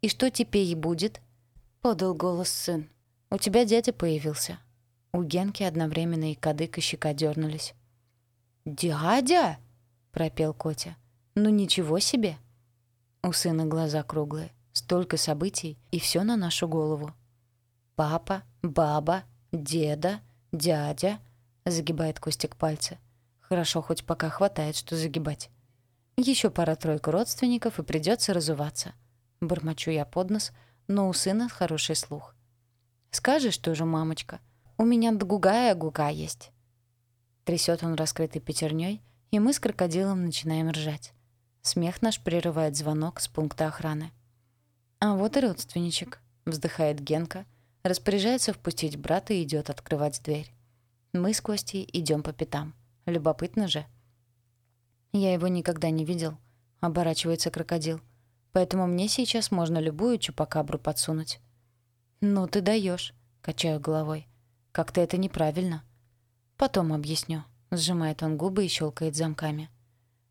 «И что теперь будет?» — подал голос сын. «У тебя дядя появился». У Генки одновременно и кадык, и щека дернулись. «Дядя!» — пропел Котя. «Ну ничего себе!» У сына глаза круглые. Столько событий, и все на нашу голову. «Папа, баба, деда, дядя...» — загибает Костик пальцы. «Хорошо, хоть пока хватает, что загибать. Еще пара-тройка родственников, и придется разуваться». Бормочу я под нос, но у сына хороший слух. «Скажешь тоже, мамочка, у меня другая гуга есть». Трясет он раскрытой пятерней, и мы с крокодилом начинаем ржать. Смех наш прерывает звонок с пункта охраны. «А вот и родственничек», — вздыхает Генка, распоряжается впустить брата и идет открывать дверь. Мы с Костей идем по пятам. Любопытно же. «Я его никогда не видел», — оборачивается крокодил. «Поэтому мне сейчас можно любую чупакабру подсунуть». «Ну ты даешь, качаю головой. «Как-то это неправильно». «Потом объясню», — сжимает он губы и щелкает замками.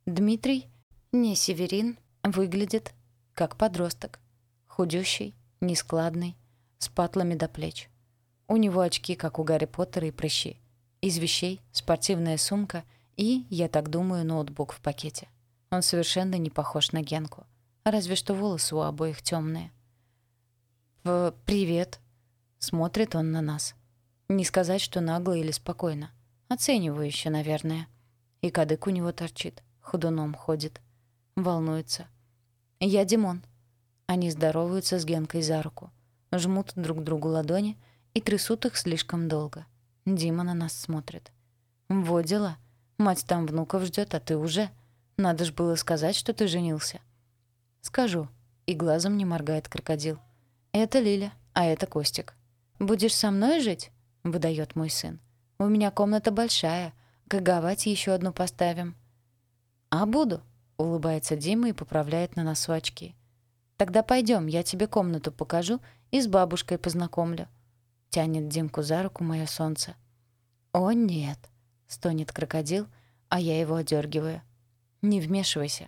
Дмитрий, не северин, выглядит как подросток. Худющий, нескладный, с патлами до плеч. У него очки, как у Гарри Поттера и прыщи. Из вещей спортивная сумка и, я так думаю, ноутбук в пакете. Он совершенно не похож на Генку. Разве что волосы у обоих темные. «Привет», — смотрит он на нас. Не сказать, что нагло или спокойно. Оценивающе, наверное. И кадык у него торчит, ходуном ходит. Волнуется. «Я Димон», они здороваются с Генкой за руку, жмут друг другу ладони и трясут их слишком долго. Дима на нас смотрит. «Во дела. Мать там внуков ждет, а ты уже. Надо ж было сказать, что ты женился». «Скажу». И глазом не моргает крокодил. «Это Лиля, а это Костик. Будешь со мной жить?» — выдает мой сын. «У меня комната большая. Гаговать еще одну поставим». «А буду», — улыбается Дима и поправляет на носу очки. Тогда пойдем, я тебе комнату покажу и с бабушкой познакомлю. Тянет Димку за руку мое солнце. О нет, стонет крокодил, а я его одергиваю. Не вмешивайся.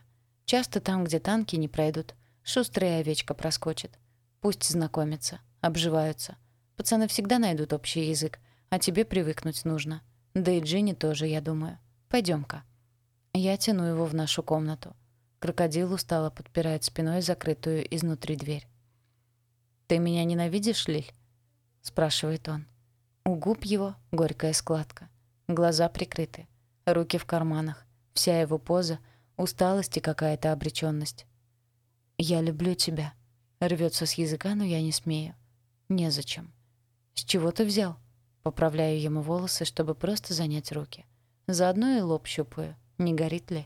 Часто там, где танки не пройдут, шустрая овечка проскочит. Пусть знакомятся, обживаются. Пацаны всегда найдут общий язык, а тебе привыкнуть нужно. Да и Джинни тоже, я думаю. Пойдем-ка. Я тяну его в нашу комнату. Крокодил устало подпирает спиной закрытую изнутри дверь. «Ты меня ненавидишь, Лиль?» — спрашивает он. У губ его горькая складка. Глаза прикрыты, руки в карманах. Вся его поза — усталость и какая-то обречённость. «Я люблю тебя», — рвётся с языка, но я не смею. «Незачем». «С чего ты взял?» Поправляю ему волосы, чтобы просто занять руки. Заодно и лоб щупаю. Не горит ли?»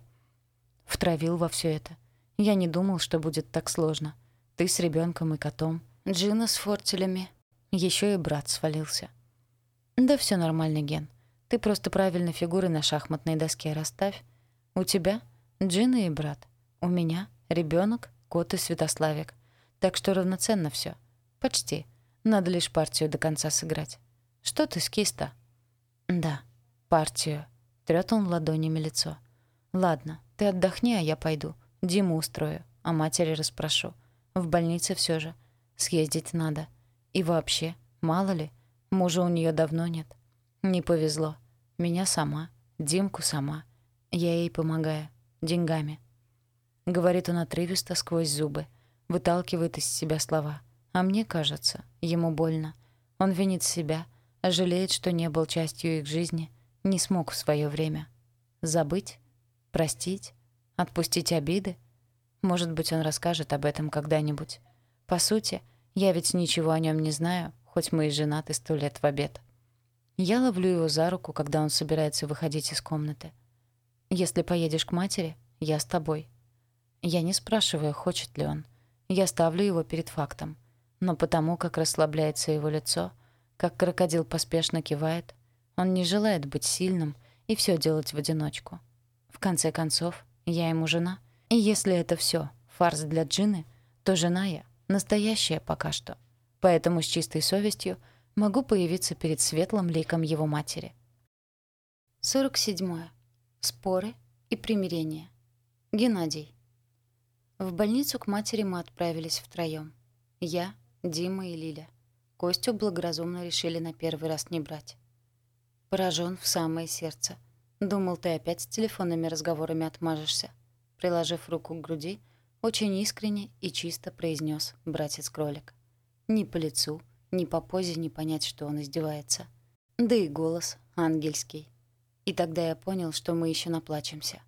Втравил во все это. Я не думал, что будет так сложно. Ты с ребенком и котом, Джина с фортелями. Еще и брат свалился. Да все нормально, Ген. Ты просто правильно фигуры на шахматной доске расставь. У тебя Джина и брат. У меня ребенок, кот и Святославик. Так что равноценно все. Почти. Надо лишь партию до конца сыграть. Что ты с киста? Да, партию. Трёт он ладонями лицо. Ладно, ты отдохни, а я пойду. Диму устрою, а матери расспрошу. В больнице все же. Съездить надо. И вообще, мало ли, мужа у нее давно нет. Не повезло. Меня сама, Димку сама. Я ей помогаю. Деньгами. Говорит он отрывисто сквозь зубы. Выталкивает из себя слова. А мне кажется, ему больно. Он винит себя, жалеет, что не был частью их жизни, не смог в свое время. Забыть? Простить? Отпустить обиды? Может быть, он расскажет об этом когда-нибудь. По сути, я ведь ничего о нем не знаю, хоть мы и женаты сто лет в обед. Я ловлю его за руку, когда он собирается выходить из комнаты. «Если поедешь к матери, я с тобой». Я не спрашиваю, хочет ли он. Я ставлю его перед фактом. Но потому, как расслабляется его лицо, как крокодил поспешно кивает, он не желает быть сильным и все делать в одиночку конце концов, я ему жена. И если это все фарс для Джины, то жена я настоящая пока что. Поэтому с чистой совестью могу появиться перед светлым ликом его матери. 47. Споры и примирение. Геннадий. В больницу к матери мы отправились втроём. Я, Дима и Лиля. Костю благоразумно решили на первый раз не брать. Поражен в самое сердце. Думал, ты опять с телефонными разговорами отмажешься. Приложив руку к груди, очень искренне и чисто произнес братец-кролик. Ни по лицу, ни по позе не понять, что он издевается. Да и голос ангельский. И тогда я понял, что мы еще наплачемся.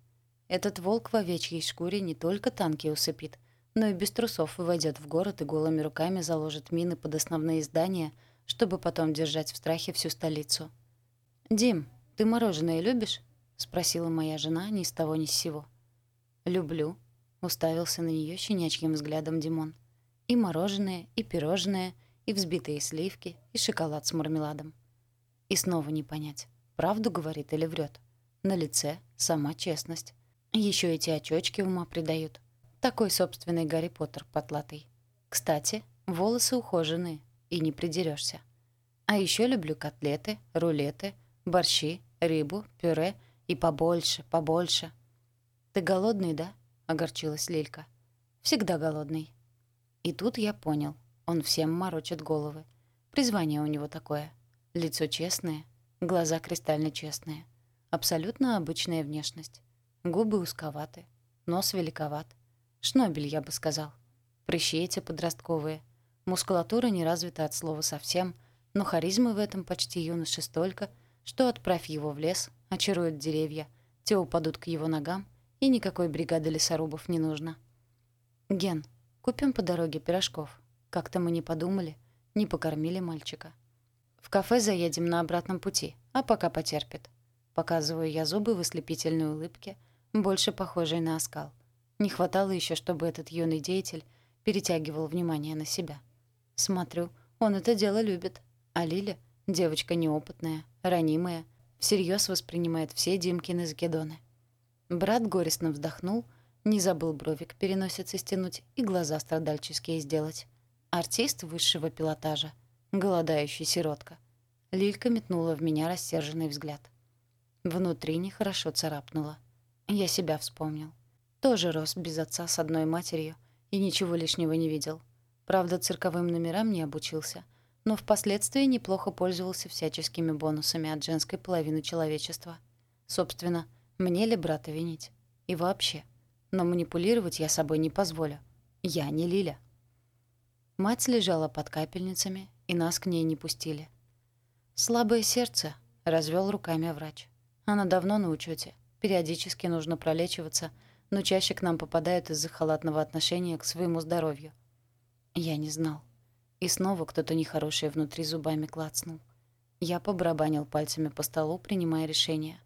Этот волк в овечьей шкуре не только танки усыпит, но и без трусов войдет в город и голыми руками заложит мины под основные здания, чтобы потом держать в страхе всю столицу. «Дим, ты мороженое любишь?» — спросила моя жена ни с того ни с сего. «Люблю», — уставился на нее щенячьим взглядом Димон. «И мороженое, и пирожное, и взбитые сливки, и шоколад с мармеладом». И снова не понять, правду говорит или врет. На лице сама честность. Еще эти очечки ума придают. Такой собственный Гарри Поттер потлатый. Кстати, волосы ухоженные, и не придерешься. А еще люблю котлеты, рулеты, борщи, рыбу, пюре и побольше, побольше. «Ты голодный, да?» — огорчилась Лилька. «Всегда голодный». И тут я понял, он всем морочит головы. Призвание у него такое. Лицо честное, глаза кристально честные. Абсолютно обычная внешность. Губы узковаты, нос великоват. Шнобель, я бы сказал. Прыщи эти подростковые. Мускулатура не развита от слова совсем, но харизмы в этом почти юноше столько, что, отправь его в лес, очаруют деревья, те упадут к его ногам, и никакой бригады лесорубов не нужно. «Ген, купим по дороге пирожков. Как-то мы не подумали, не покормили мальчика. В кафе заедем на обратном пути, а пока потерпит». Показываю я зубы в ослепительной улыбке, больше похожей на оскал. Не хватало еще, чтобы этот юный деятель перетягивал внимание на себя. Смотрю, он это дело любит. А Лиля — девочка неопытная, ранимая, всерьез воспринимает все Димкины закидоны. Брат горестно вздохнул, не забыл бровик переносицы стянуть и глаза страдальческие сделать. Артист высшего пилотажа, голодающий сиротка. Лилька метнула в меня рассерженный взгляд. Внутри нехорошо царапнуло. Я себя вспомнил. Тоже рос без отца с одной матерью и ничего лишнего не видел. Правда, цирковым номерам не обучился, но впоследствии неплохо пользовался всяческими бонусами от женской половины человечества. Собственно, мне ли брата винить? И вообще. Но манипулировать я собой не позволю. Я не Лиля. Мать лежала под капельницами, и нас к ней не пустили. «Слабое сердце», — развел руками врач. «Она давно на учете. Периодически нужно пролечиваться, но чаще к нам попадают из-за халатного отношения к своему здоровью». Я не знал. И снова кто-то нехороший внутри зубами клацнул. Я побарабанил пальцами по столу, принимая решение.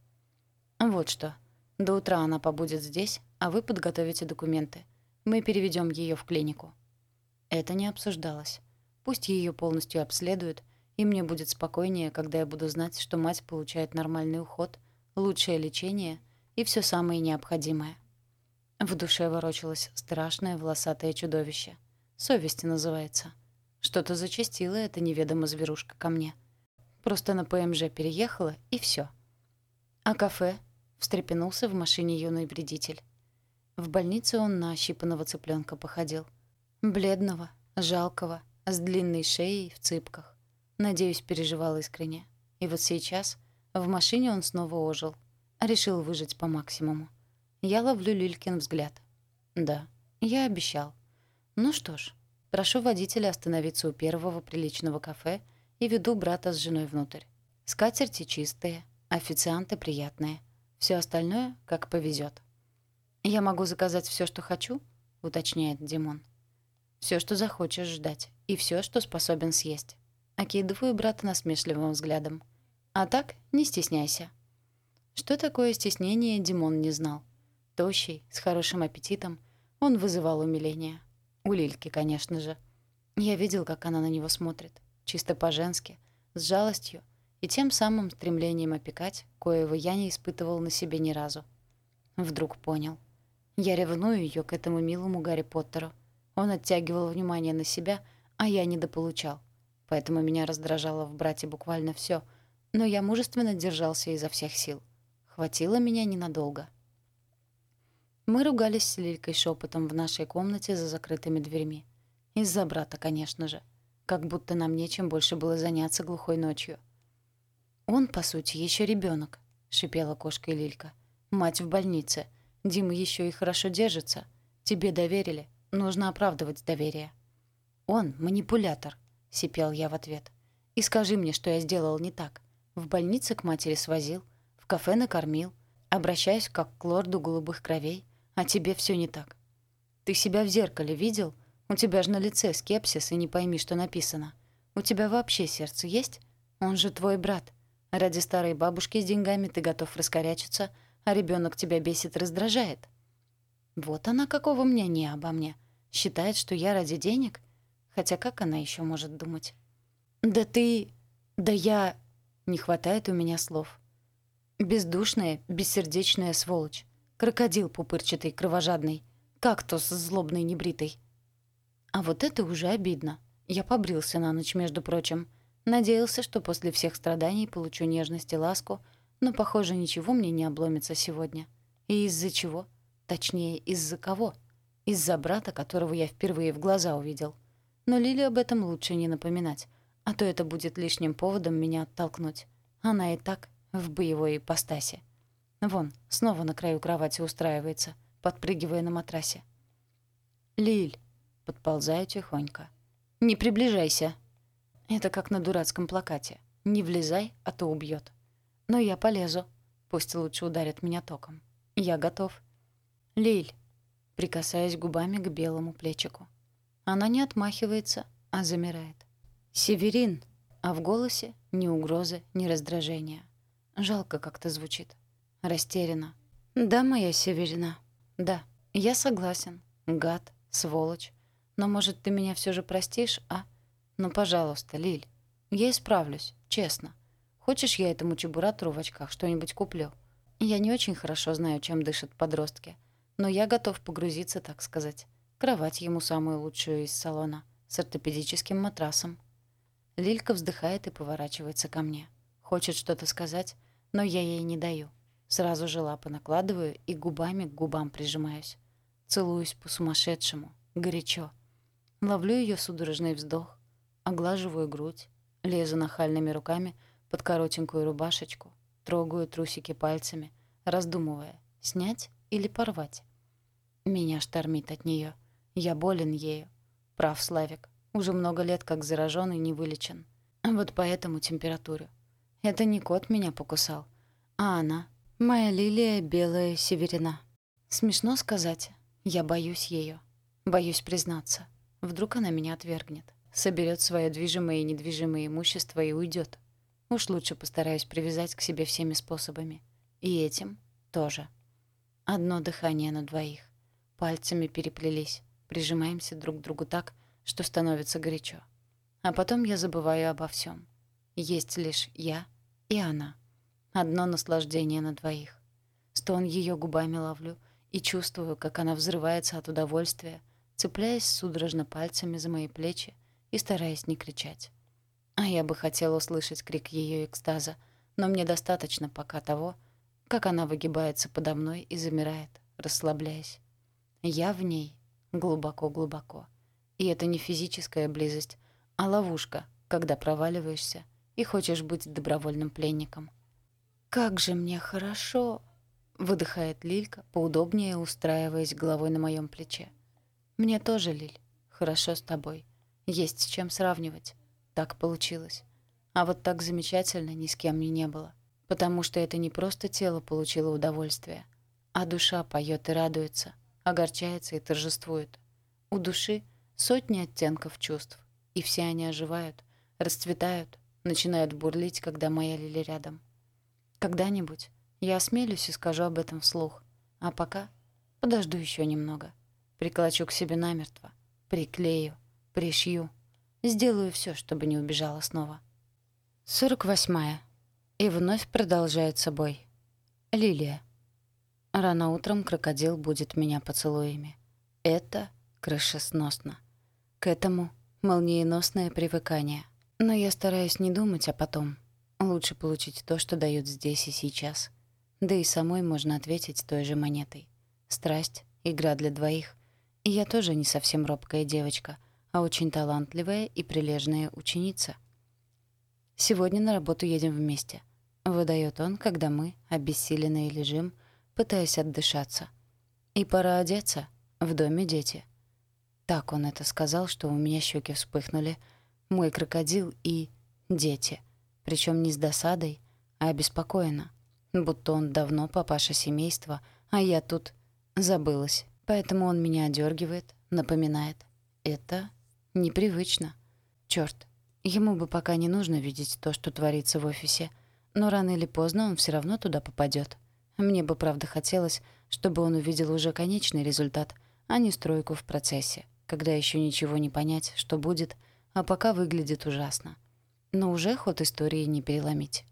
«Вот что. До утра она побудет здесь, а вы подготовите документы. Мы переведем ее в клинику». Это не обсуждалось. Пусть ее полностью обследуют, и мне будет спокойнее, когда я буду знать, что мать получает нормальный уход, лучшее лечение и все самое необходимое. В душе ворочалось страшное волосатое чудовище. Совесть называется. Что-то зачастило эта неведомая зверушка ко мне. Просто на ПМЖ переехала, и все. А кафе встрепенулся в машине юный вредитель. В больнице он на ощипанного цыпленка походил. Бледного, жалкого, с длинной шеей в цыпках. Надеюсь, переживал искренне. И вот сейчас в машине он снова ожил. Решил выжить по максимуму. Я ловлю Лилькин взгляд. Да, я обещал. Ну что ж, прошу водителя остановиться у первого приличного кафе и веду брата с женой внутрь. Скатерти чистые, официанты приятные — все остальное как повезет. «Я могу заказать все, что хочу?» — уточняет Димон. Все, что захочешь ждать, и все, что способен съесть». Окидываю брата насмешливым взглядом. «А так, не стесняйся». Что такое стеснение, Димон не знал. Тощий, с хорошим аппетитом, он вызывал умиление. У Лильки, конечно же. Я видел, как она на него смотрит. Чисто по-женски, с жалостью, и тем самым стремлением опекать, коего я не испытывал на себе ни разу. Вдруг понял. Я ревную ее к этому милому Гарри Поттеру. Он оттягивал внимание на себя, а я недополучал. Поэтому меня раздражало в брате буквально все, но я мужественно держался изо всех сил. Хватило меня ненадолго. Мы ругались с Лилькой шепотом в нашей комнате за закрытыми дверьми. Из-за брата, конечно же. Как будто нам нечем больше было заняться глухой ночью. «Он, по сути, еще ребенок, шипела кошка Лилька. «Мать в больнице. Дима еще и хорошо держится. Тебе доверили. Нужно оправдывать доверие». «Он манипулятор», — сипел я в ответ. «И скажи мне, что я сделал не так. В больнице к матери свозил, в кафе накормил, обращаюсь как к лорду голубых кровей, а тебе все не так. Ты себя в зеркале видел? У тебя же на лице скепсис, и не пойми, что написано. У тебя вообще сердце есть? Он же твой брат. Ради старой бабушки с деньгами ты готов раскорячиться, а ребенок тебя бесит раздражает. Вот она какого мнения обо мне. Считает, что я ради денег? Хотя как она еще может думать? Да ты... Да я... Не хватает у меня слов. Бездушная, бессердечная сволочь. Крокодил пупырчатый, кровожадный. Кактус злобный, небритый. А вот это уже обидно. Я побрился на ночь, между прочим. Надеялся, что после всех страданий получу нежность и ласку, но, похоже, ничего мне не обломится сегодня. И из-за чего? Точнее, из-за кого? Из-за брата, которого я впервые в глаза увидел. Но Лиле об этом лучше не напоминать, а то это будет лишним поводом меня оттолкнуть. Она и так в боевой ипостаси. Вон, снова на краю кровати устраивается, подпрыгивая на матрасе. «Лиль!» — подползаю тихонько. «Не приближайся!» Это как на дурацком плакате. «Не влезай, а то убьет. Но я полезу. Пусть лучше ударит меня током. Я готов. «Лиль!» — прикасаясь губами к белому плечику. Она не отмахивается, а замирает. «Северин!» А в голосе ни угрозы, ни раздражения. Жалко как-то звучит. Растеряна. «Да, моя Северина. Да, я согласен. Гад, сволочь. Но, может, ты меня все же простишь, а? Ну, пожалуйста, Лиль. Я исправлюсь, честно. Хочешь, я этому чебуратору в очках что-нибудь куплю? Я не очень хорошо знаю, чем дышат подростки. Но я готов погрузиться, так сказать. Кровать ему самую лучшую из салона. С ортопедическим матрасом. Лилька вздыхает и поворачивается ко мне. Хочет что-то сказать, но я ей не даю. Сразу же лапы накладываю и губами к губам прижимаюсь. Целуюсь по-сумасшедшему, горячо. Ловлю ее судорожный вздох, оглаживаю грудь, лезу нахальными руками под коротенькую рубашечку, трогаю трусики пальцами, раздумывая, снять или порвать. Меня штормит от нее. Я болен ею. Прав, Славик. Уже много лет как заражен и не вылечен. Вот поэтому температуру. Это не кот меня покусал, а она. Моя лилия белая северина. Смешно сказать. Я боюсь ее. Боюсь признаться. Вдруг она меня отвергнет. Соберет свое движимое и недвижимое имущество и уйдет. Уж лучше постараюсь привязать к себе всеми способами. И этим тоже. Одно дыхание на двоих. Пальцами переплелись. Прижимаемся друг к другу так, что становится горячо. А потом я забываю обо всем. Есть лишь я и она. Одно наслаждение на двоих. Стон ее губами ловлю и чувствую, как она взрывается от удовольствия, цепляясь судорожно пальцами за мои плечи и стараясь не кричать. А я бы хотела услышать крик ее экстаза, но мне достаточно пока того, как она выгибается подо мной и замирает, расслабляясь. Я в ней глубоко-глубоко. И это не физическая близость, а ловушка, когда проваливаешься и хочешь быть добровольным пленником. «Как же мне хорошо!» — выдыхает Лилька, поудобнее устраиваясь головой на моем плече. «Мне тоже, Лиль, хорошо с тобой. Есть с чем сравнивать. Так получилось. А вот так замечательно ни с кем мне не было. Потому что это не просто тело получило удовольствие, а душа поет и радуется, огорчается и торжествует. У души сотни оттенков чувств, и все они оживают, расцветают, начинают бурлить, когда моя Лили рядом. Когда-нибудь я осмелюсь и скажу об этом вслух, а пока подожду еще немного. Приколочу к себе намертво, приклею, пришью, сделаю все, чтобы не убежала снова. 48. И вновь продолжает собой. Лилия. Рано утром крокодил будет меня поцелуями. Это крышесносно. К этому молниеносное привыкание. Но я стараюсь не думать о потом. Лучше получить то, что дают здесь и сейчас. Да и самой можно ответить той же монетой. Страсть — игра для двоих. И я тоже не совсем робкая девочка, а очень талантливая и прилежная ученица. Сегодня на работу едем вместе. Выдает он, когда мы, обессиленные, лежим, пытаясь отдышаться. И пора одеться. В доме дети. Так он это сказал, что у меня щеки вспыхнули. Мой крокодил и дети. Причем не с досадой, а обеспокоенно. Будто он давно папаша семейства, а я тут забылась. Поэтому он меня одергивает, напоминает. Это непривычно. Черт, ему бы пока не нужно видеть то, что творится в офисе. Но рано или поздно он все равно туда попадет. Мне бы, правда, хотелось, чтобы он увидел уже конечный результат, а не стройку в процессе, когда еще ничего не понять, что будет, а пока выглядит ужасно. Но уже ход истории не переломить.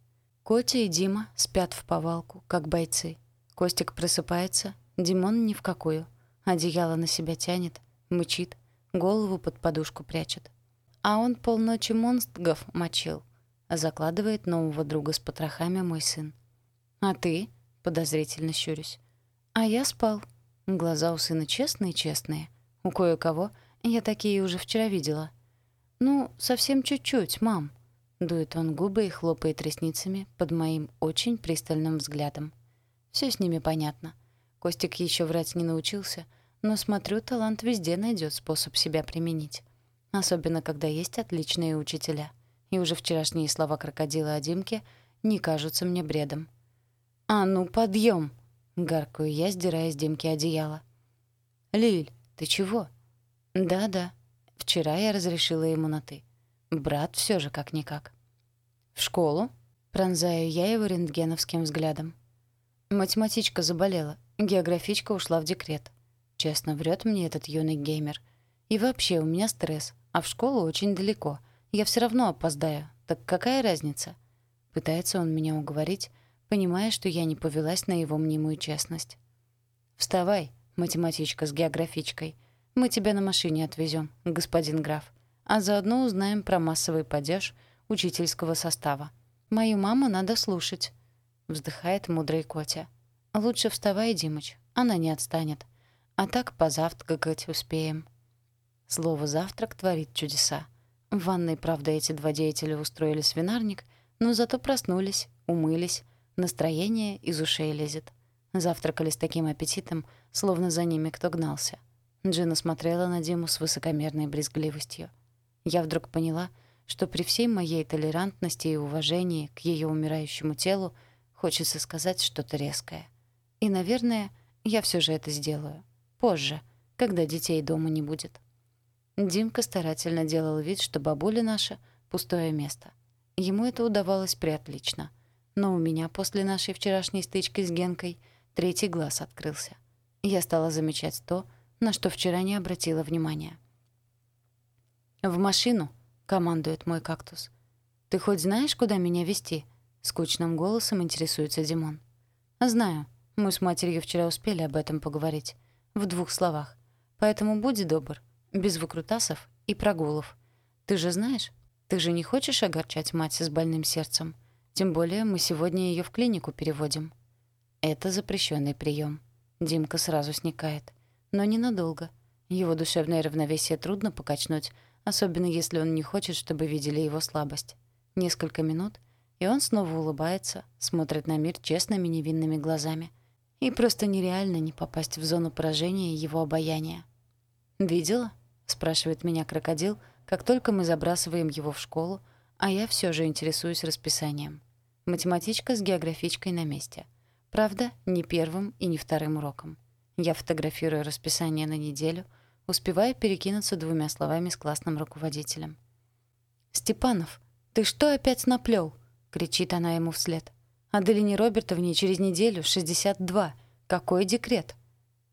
Котя и Дима спят в повалку, как бойцы. Костик просыпается, Димон ни в какую. Одеяло на себя тянет, мычит, голову под подушку прячет. А он полночи монстгов мочил. Закладывает нового друга с потрохами мой сын. «А ты?» — подозрительно щурюсь. «А я спал». Глаза у сына честные-честные. У кое-кого я такие уже вчера видела. «Ну, совсем чуть-чуть, мам». Дует он губы и хлопает ресницами под моим очень пристальным взглядом. Все с ними понятно. Костик еще врать не научился — но, смотрю, талант везде найдет способ себя применить. Особенно, когда есть отличные учителя. И уже вчерашние слова крокодила о Димке не кажутся мне бредом. «А ну, подъем! гаркую я, сдирая с Димки одеяло. «Лиль, ты чего?» «Да-да. Вчера я разрешила ему на «ты». Брат все же как-никак». «В школу?» Пронзаю я его рентгеновским взглядом. Математичка заболела, географичка ушла в декрет. Честно врет мне этот юный геймер. И вообще у меня стресс, а в школу очень далеко. Я все равно опоздаю. Так какая разница? Пытается он меня уговорить, понимая, что я не повелась на его мнимую честность. «Вставай, математичка с географичкой. Мы тебя на машине отвезем, господин граф. А заодно узнаем про массовый падеж учительского состава. Мою маму надо слушать», — вздыхает мудрый Котя. «Лучше вставай, Димыч, она не отстанет. А так позавтракать успеем. Слово «завтрак» творит чудеса. В ванной, правда, эти два деятеля устроили свинарник, но зато проснулись, умылись, настроение из ушей лезет. Завтракали с таким аппетитом, словно за ними кто гнался. Джина смотрела на Диму с высокомерной брезгливостью. Я вдруг поняла, что при всей моей толерантности и уважении к ее умирающему телу хочется сказать что-то резкое. И, наверное, я все же это сделаю. Позже, когда детей дома не будет. Димка старательно делал вид, что бабуля наша — пустое место. Ему это удавалось приотлично. Но у меня после нашей вчерашней стычки с Генкой третий глаз открылся. Я стала замечать то, на что вчера не обратила внимания. «В машину!» — командует мой кактус. «Ты хоть знаешь, куда меня вести? скучным голосом интересуется Димон. «Знаю. Мы с матерью вчера успели об этом поговорить в двух словах. Поэтому будь добр, без выкрутасов и прогулов. Ты же знаешь, ты же не хочешь огорчать мать с больным сердцем. Тем более мы сегодня ее в клинику переводим. Это запрещенный прием. Димка сразу сникает. Но ненадолго. Его душевное равновесие трудно покачнуть, особенно если он не хочет, чтобы видели его слабость. Несколько минут, и он снова улыбается, смотрит на мир честными невинными глазами. И просто нереально не попасть в зону поражения его обаяния. «Видела?» — спрашивает меня крокодил, как только мы забрасываем его в школу, а я все же интересуюсь расписанием. Математичка с географичкой на месте. Правда, не первым и не вторым уроком. Я фотографирую расписание на неделю, успевая перекинуться двумя словами с классным руководителем. «Степанов, ты что опять наплел? кричит она ему вслед. Аделине Робертовне через неделю 62. Какой декрет?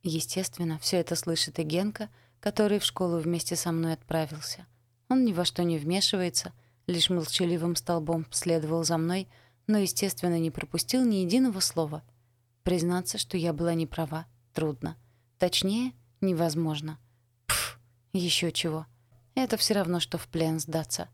Естественно, все это слышит и Генка, который в школу вместе со мной отправился. Он ни во что не вмешивается, лишь молчаливым столбом следовал за мной, но, естественно, не пропустил ни единого слова. Признаться, что я была не права, трудно. Точнее, невозможно. Пф, еще чего. Это все равно, что в плен сдаться.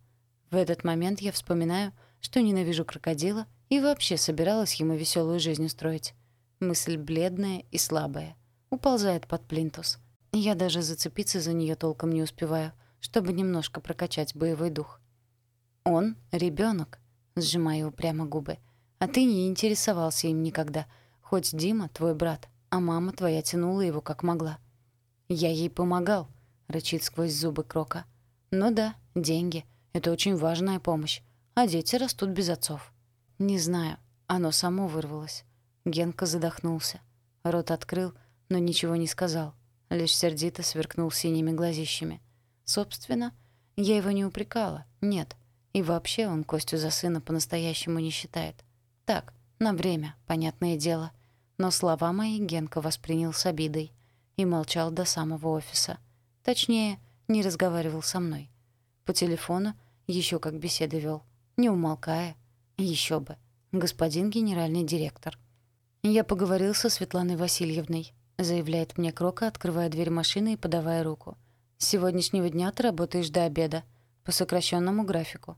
В этот момент я вспоминаю, что ненавижу крокодила и вообще собиралась ему веселую жизнь устроить. Мысль бледная и слабая. Уползает под плинтус. Я даже зацепиться за нее толком не успеваю, чтобы немножко прокачать боевой дух. «Он — ребенок, сжимая упрямо губы. «А ты не интересовался им никогда. Хоть Дима — твой брат, а мама твоя тянула его как могла». «Я ей помогал», — рычит сквозь зубы Крока. «Ну да, деньги — это очень важная помощь, а дети растут без отцов». «Не знаю, оно само вырвалось». Генка задохнулся. Рот открыл, но ничего не сказал, лишь сердито сверкнул синими глазищами. Собственно, я его не упрекала, нет. И вообще он Костю за сына по-настоящему не считает. Так, на время, понятное дело. Но слова мои Генка воспринял с обидой и молчал до самого офиса. Точнее, не разговаривал со мной. По телефону еще как беседы вел, не умолкая. Еще бы. Господин генеральный директор. Я поговорил со Светланой Васильевной, заявляет мне Крока, открывая дверь машины и подавая руку. С сегодняшнего дня ты работаешь до обеда по сокращенному графику.